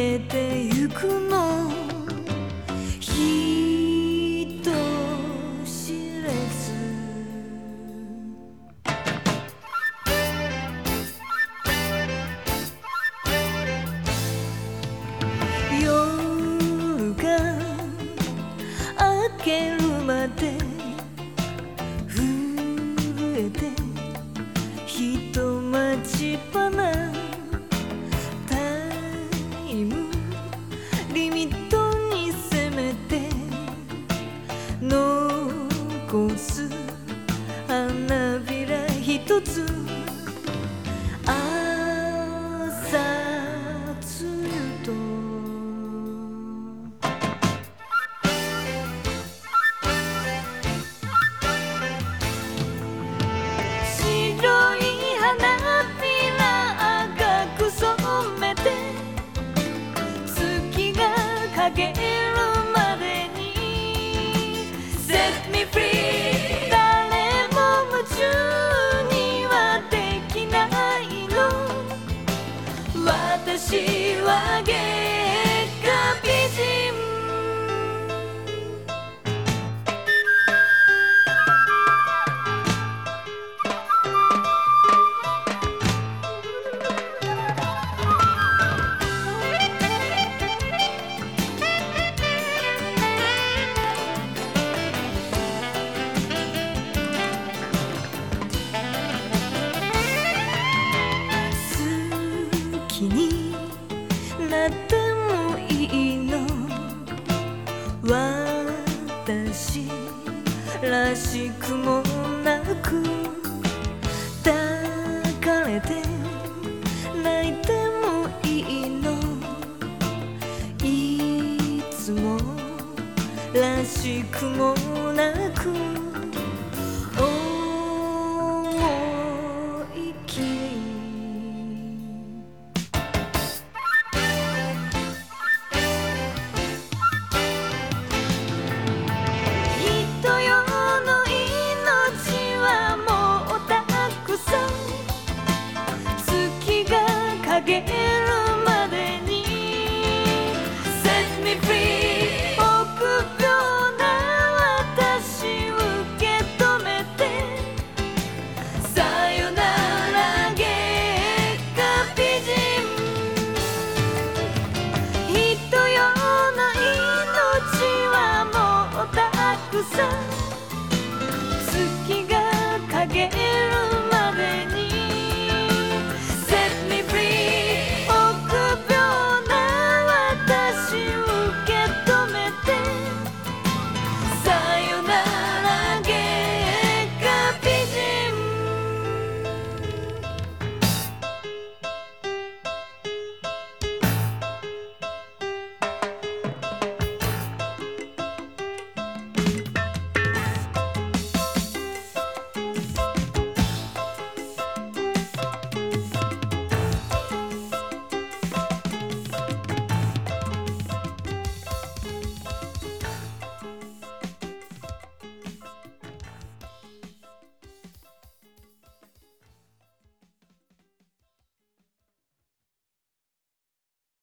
けてゆくの。知れず。夜が明けるまで震えて人待ち花こす花びらひとつ朝露と。白い花びら赤くそめて。月が影私らしくもなく抱かれて泣いてもいいの？いつもらしくもなく